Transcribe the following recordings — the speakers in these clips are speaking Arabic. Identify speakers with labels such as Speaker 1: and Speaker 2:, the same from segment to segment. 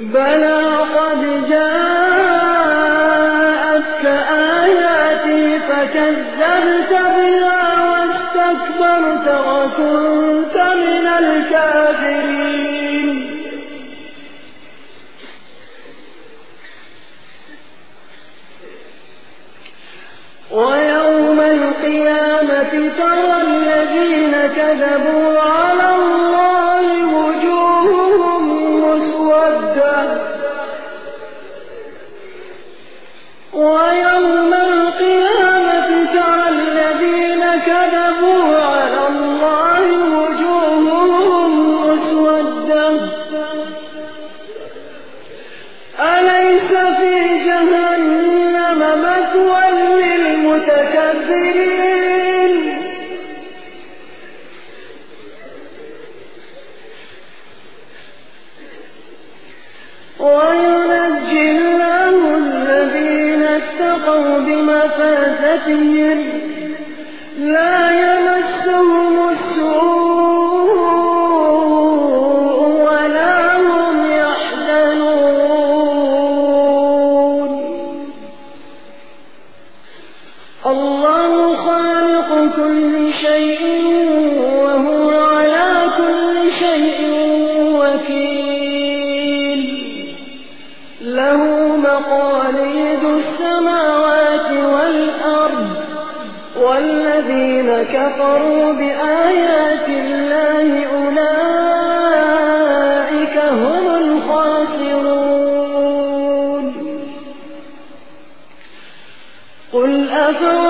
Speaker 1: بلى قد جاءتك آياتي فكذبت بها واستكبرت وكنت من الكافرين. ويوم القيامة ترى الذين كذبوا ويوم القيامة ترى الذين كذبوا على الله وجوههم مسودة أليس في جهنم مثوى للمتكبرين؟ الذين اتقوا بمفازتهم لا يمسهم السوء ولا هم يحزنون. الله خالق كل شيء مقاليد السماوات والأرض والذين كفروا بآيات الله أولئك هم الخاسرون. قل أفغير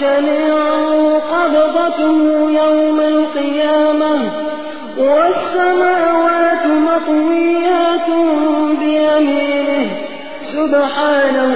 Speaker 1: جميعا قبضته يوم القيامة والسماوات مطويات بيمينه سبحانه